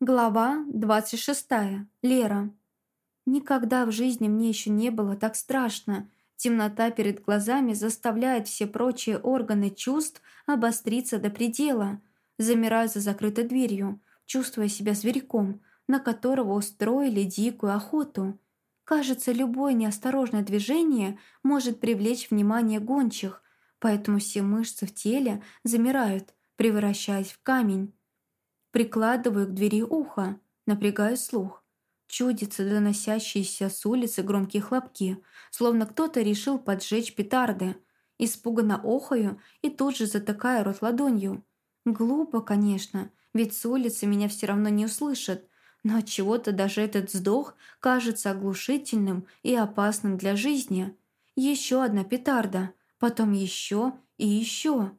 Глава 26. Лера. Никогда в жизни мне еще не было так страшно. Темнота перед глазами заставляет все прочие органы чувств обостриться до предела. Замираю за закрытой дверью, чувствуя себя зверьком, на которого устроили дикую охоту. Кажется, любое неосторожное движение может привлечь внимание гончих, поэтому все мышцы в теле замирают, превращаясь в камень. Прикладываю к двери ухо, напрягаю слух. Чудится доносящиеся с улицы громкие хлопки, словно кто-то решил поджечь петарды. Испуганно охаю и тут же затыкаю рот ладонью. Глупо, конечно, ведь с улицы меня все равно не услышат, но от чего то даже этот вздох кажется оглушительным и опасным для жизни. Еще одна петарда, потом еще и еще.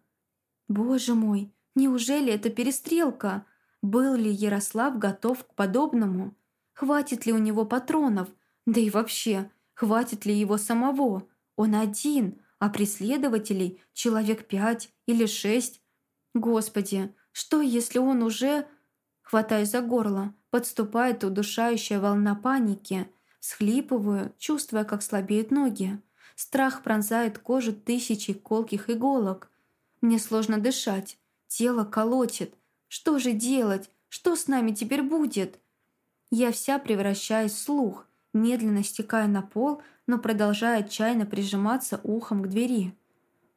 Боже мой, неужели это перестрелка? Был ли Ярослав готов к подобному? Хватит ли у него патронов? Да и вообще, хватит ли его самого? Он один, а преследователей человек пять или шесть. Господи, что если он уже... Хватаюсь за горло, подступает удушающая волна паники. Схлипываю, чувствуя, как слабеют ноги. Страх пронзает кожу тысячи колких иголок. Мне сложно дышать, тело колотит, что же делать? Что с нами теперь будет? Я вся превращаюсь в слух, медленно стекая на пол, но продолжая отчаянно прижиматься ухом к двери.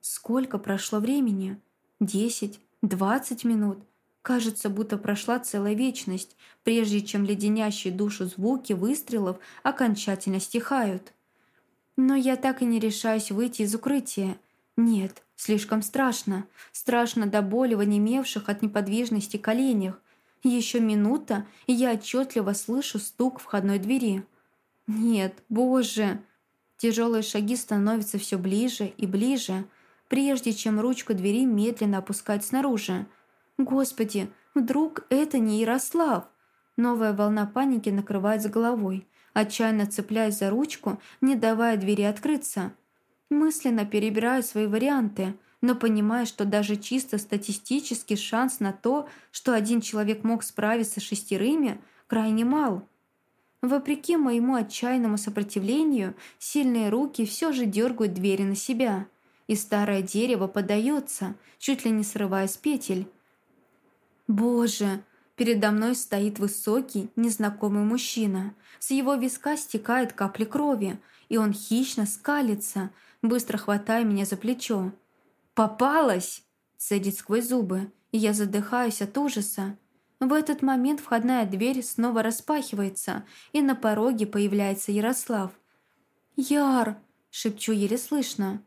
Сколько прошло времени? Десять? Двадцать минут? Кажется, будто прошла целая вечность, прежде чем леденящие душу звуки выстрелов окончательно стихают. Но я так и не решаюсь выйти из укрытия. Нет, Слишком страшно. Страшно до боли в онемевших от неподвижности коленях. Еще минута, и я отчетливо слышу стук входной двери. Нет, боже! Тяжелые шаги становятся все ближе и ближе, прежде чем ручку двери медленно опускать снаружи. Господи, вдруг это не Ярослав? Новая волна паники накрывает с головой, отчаянно цепляясь за ручку, не давая двери открыться. Мысленно перебираю свои варианты, но понимаю, что даже чисто статистический шанс на то, что один человек мог справиться с шестерыми, крайне мал. Вопреки моему отчаянному сопротивлению, сильные руки все же дергают двери на себя, и старое дерево поддается, чуть ли не срывая с петель. Боже, передо мной стоит высокий, незнакомый мужчина. С его виска стекает капли крови, и он хищно скалится, быстро хватая меня за плечо. «Попалась!» – цедит сквозь зубы, и я задыхаюсь от ужаса. В этот момент входная дверь снова распахивается, и на пороге появляется Ярослав. «Яр!» – шепчу еле слышно.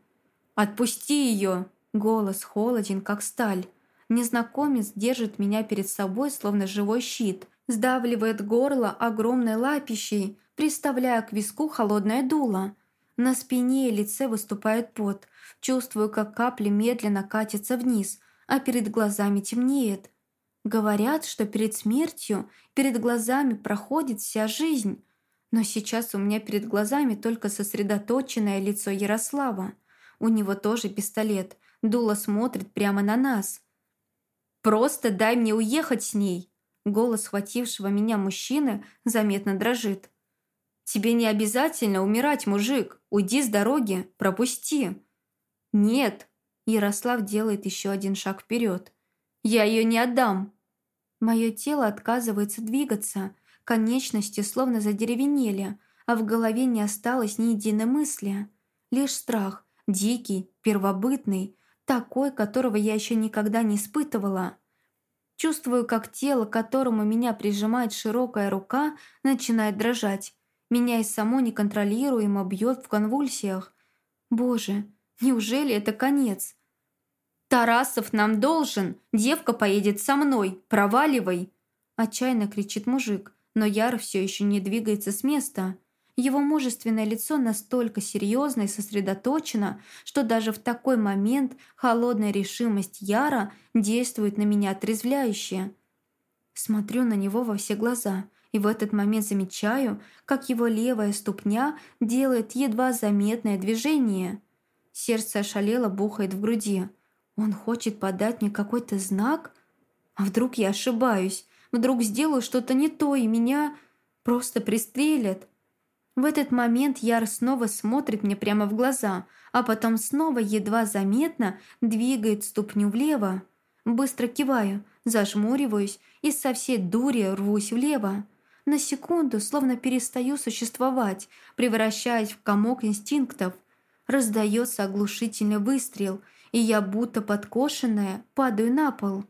«Отпусти ее!» – голос холоден, как сталь. Незнакомец держит меня перед собой, словно живой щит, сдавливает горло огромной лапищей, приставляя к виску холодное дуло – на спине и лице выступает пот. Чувствую, как капли медленно катятся вниз, а перед глазами темнеет. Говорят, что перед смертью перед глазами проходит вся жизнь. Но сейчас у меня перед глазами только сосредоточенное лицо Ярослава. У него тоже пистолет. Дуло смотрит прямо на нас. «Просто дай мне уехать с ней!» Голос схватившего меня мужчины заметно дрожит. «Тебе не обязательно умирать, мужик. Уйди с дороги, пропусти». «Нет». Ярослав делает еще один шаг вперед. «Я ее не отдам». Мое тело отказывается двигаться, конечности словно задеревенели, а в голове не осталось ни единой мысли. Лишь страх, дикий, первобытный, такой, которого я еще никогда не испытывала. Чувствую, как тело, к которому меня прижимает широкая рука, начинает дрожать, меня и само неконтролируемо бьет в конвульсиях. Боже, неужели это конец? «Тарасов нам должен! Девка поедет со мной! Проваливай!» Отчаянно кричит мужик, но Яр все еще не двигается с места. Его мужественное лицо настолько серьезно и сосредоточено, что даже в такой момент холодная решимость Яра действует на меня отрезвляюще. Смотрю на него во все глаза – и в этот момент замечаю, как его левая ступня делает едва заметное движение. Сердце ошалело бухает в груди. Он хочет подать мне какой-то знак? А вдруг я ошибаюсь? Вдруг сделаю что-то не то, и меня просто пристрелят. В этот момент Яр снова смотрит мне прямо в глаза, а потом снова едва заметно двигает ступню влево. Быстро киваю, зажмуриваюсь и со всей дури рвусь влево. На секунду словно перестаю существовать, превращаясь в комок инстинктов. Раздается оглушительный выстрел, и я, будто подкошенная, падаю на пол.